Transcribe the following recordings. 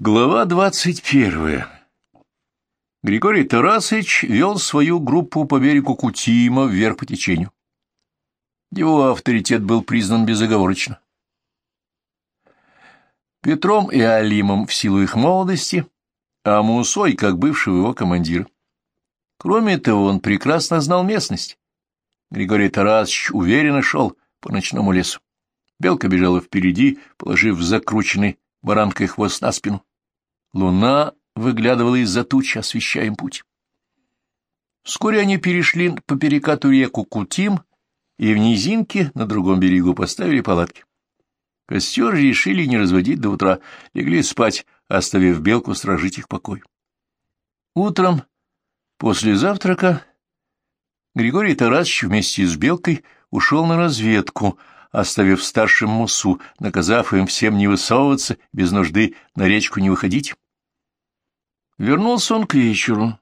Глава двадцать первая. Григорий Тарасович вел свою группу по берегу Кутима вверх по течению. Его авторитет был признан безоговорочно. Петром и Алимом в силу их молодости, а Мусой как бывшего его командира. Кроме того, он прекрасно знал местность. Григорий Тарасович уверенно шел по ночному лесу. Белка бежала впереди, положив закрученный баранкой хвост на спину. Луна выглядывала из-за тучи, освещая им путь. Вскоре они перешли по перекату реку Кутим и в низинке на другом берегу поставили палатки. Костер решили не разводить до утра, легли спать, оставив белку стражить их покой. Утром, после завтрака, Григорий Тарасович вместе с белкой ушел на разведку, оставив старшим Мусу, наказав им всем не высовываться, без нужды на речку не выходить. Вернулся он к вечеру,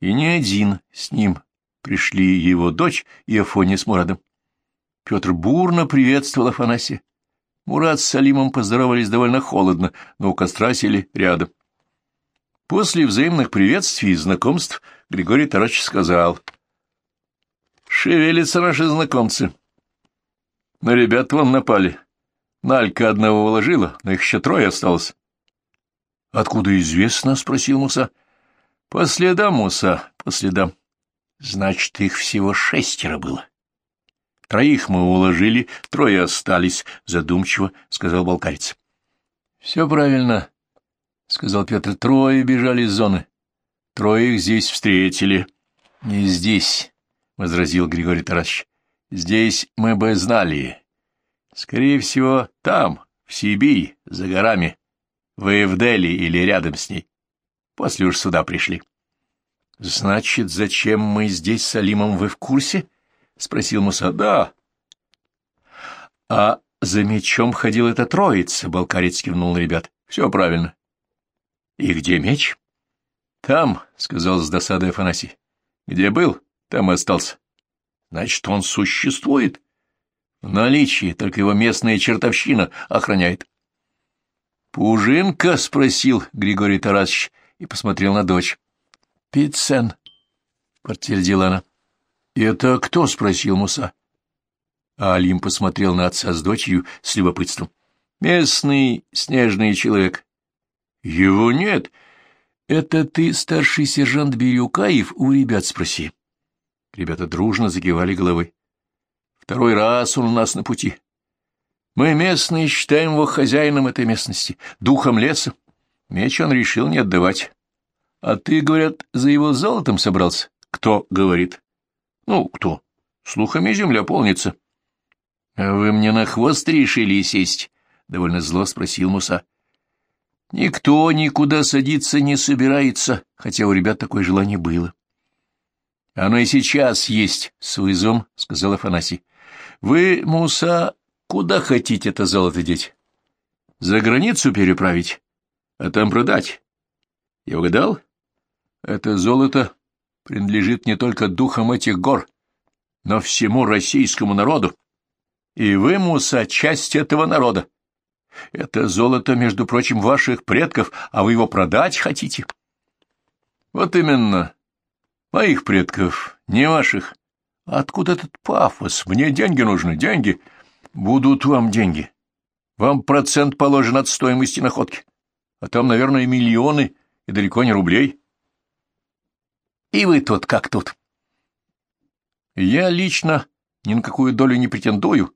и не один с ним пришли его дочь и Афония с Мурадом. Петр бурно приветствовал Афанасия. Мурат с Салимом поздоровались довольно холодно, но у костра сели рядом. После взаимных приветствий и знакомств Григорий Тарасович сказал, «Шевелятся наши знакомцы. На ребят вон напали. Налька одного уложила, но их еще трое осталось. Откуда известно? — спросил Муса. — По следам, Муса, по следам. Значит, их всего шестеро было. Троих мы уложили, трое остались, — задумчиво сказал балкарец. — Все правильно, — сказал Петр. — Трое бежали из зоны. Трое их здесь встретили. — Не здесь, — возразил Григорий Тарасович. — Здесь мы бы знали. Скорее всего, там, в Сибири, за горами. Вы в Дели или рядом с ней? После уж сюда пришли. — Значит, зачем мы здесь с Алимом, вы в курсе? — спросил Муса. — Да. — А за мечом ходил эта троица, — Балкарец кивнул на ребят. — Все правильно. — И где меч? — Там, — сказал с досадой Афанасий. — Где был, там и остался. — Значит, он существует? — В наличии, только его местная чертовщина охраняет. — «Пужинка?» — спросил Григорий Тарасович и посмотрел на дочь. «Пиццен», — подтвердила она. «Это кто?» — спросил Муса. А Алим посмотрел на отца с дочерью с любопытством. «Местный снежный человек». «Его нет. Это ты, старший сержант Бирюкаев, у ребят спроси». Ребята дружно закивали головой. «Второй раз он у нас на пути. Мы местные считаем его хозяином этой местности, духом леса. Меч он решил не отдавать. А ты, говорят, за его золотом собрался? Кто говорит? Ну, кто? Слухами земля полнится. А вы мне на хвост решили сесть? Довольно зло спросил Муса. Никто никуда садиться не собирается, хотя у ребят такое желание было. Оно и сейчас есть, с вызовом, — сказал Афанасий. Вы, Муса, Куда хотите это золото деть? За границу переправить, а там продать. Я угадал? Это золото принадлежит не только духам этих гор, но всему российскому народу. И вы, Муса, часть этого народа. Это золото, между прочим, ваших предков, а вы его продать хотите? Вот именно. Моих предков, не ваших. Откуда этот пафос? Мне деньги нужны, деньги. Будут вам деньги. Вам процент положен от стоимости находки. А там, наверное, миллионы и далеко не рублей. И вы тут как тут. Я лично ни на какую долю не претендую.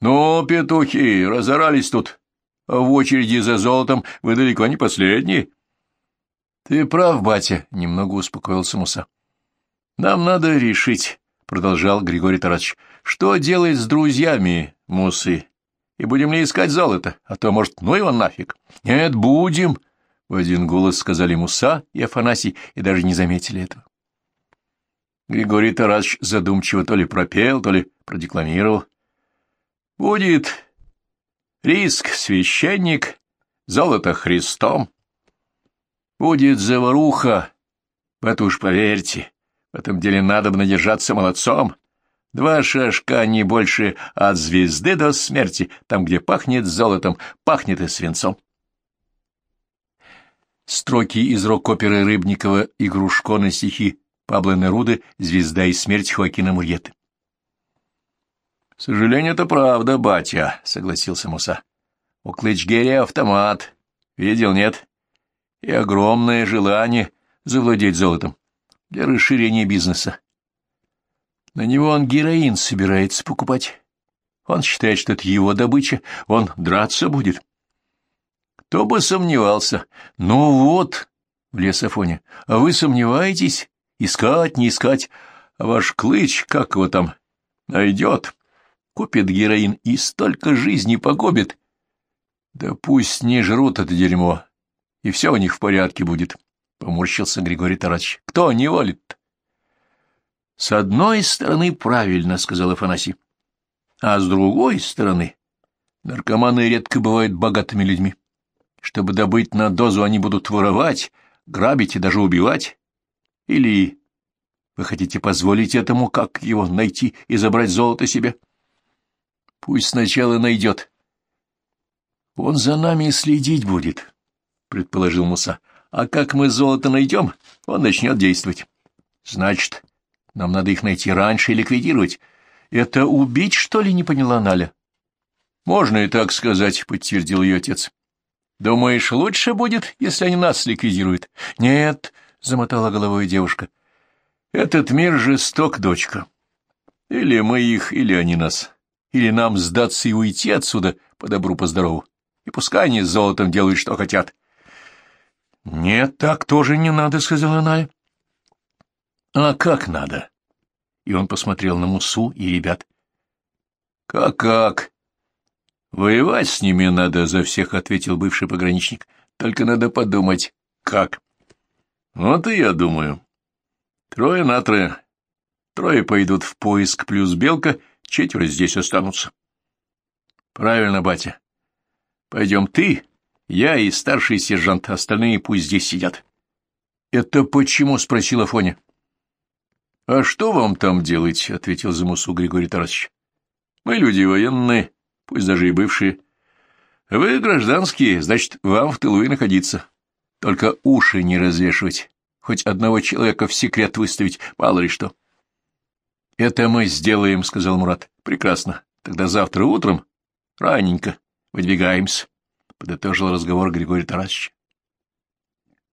Но, петухи, разорались тут. А в очереди за золотом вы далеко не последние. Ты прав, батя, — немного успокоился Муса. Нам надо решить, — продолжал Григорий Тарасович, — что делать с друзьями Мусы, и будем ли искать золото, а то, может, ну его нафиг. Нет, будем, — в один голос сказали Муса и Афанасий, и даже не заметили этого. Григорий Тарасович задумчиво то ли пропел, то ли продекламировал. Будет риск священник, золото Христом. Будет заваруха, в это уж поверьте, в этом деле надо бы надержаться молодцом. Два шажка, не больше, от звезды до смерти, там, где пахнет золотом, пахнет и свинцом. Строки из рок-оперы Рыбникова «Игрушко» на стихи Пабло Неруды «Звезда и смерть» Хоакина Мурьеты. — К сожалению, это правда, батя, — согласился Муса. — У Клычгерри автомат. Видел, нет? И огромное желание завладеть золотом для расширения бизнеса. На него он героин собирается покупать. Он считает, что это его добыча, он драться будет. Кто бы сомневался. Ну вот, — влез Афоня, — а вы сомневаетесь? Искать, не искать. А ваш клыч, как его там, найдет, купит героин и столько жизней погубит. Да пусть не жрут это дерьмо, и все у них в порядке будет, — поморщился Григорий Тарасович. — Кто не волит? — С одной стороны, правильно, — сказал Афанасий. — А с другой стороны, наркоманы редко бывают богатыми людьми. Чтобы добыть на дозу, они будут воровать, грабить и даже убивать. Или вы хотите позволить этому, как его, найти и забрать золото себе? Пусть сначала найдет. Он за нами следить будет, — предположил Муса. А как мы золото найдем, он начнет действовать. Значит, нам надо их найти раньше и ликвидировать. Это убить, что ли, не поняла Наля? Можно и так сказать, — подтвердил ее отец. Думаешь, лучше будет, если они нас ликвидируют? Нет, — замотала головой девушка. Этот мир жесток, дочка. Или мы их, или они нас. Или нам сдаться и уйти отсюда по добру, по здорову. И пускай они с золотом делают, что хотят. — Нет, так тоже не надо, — сказала Наля. — А как надо? И он посмотрел на Мусу и ребят. Как — Как-как? — Воевать с ними надо за всех, — ответил бывший пограничник. — Только надо подумать, как. — Вот и я думаю. Трое на трое. Трое пойдут в поиск, плюс белка, четверо здесь останутся. — Правильно, батя. Пойдем ты, я и старший сержант, остальные пусть здесь сидят. — Это почему? — спросила Фоня. — А что вам там делать? — ответил за Мусу Григорий Тарасович. — Мы люди военные пусть даже и бывшие. Вы гражданские, значит, вам в тылу и находиться. Только уши не развешивать, хоть одного человека в секрет выставить, мало ли что. — Это мы сделаем, — сказал Мурат. — Прекрасно. Тогда завтра утром, раненько, выдвигаемся, — подытожил разговор Григорий Тарасович.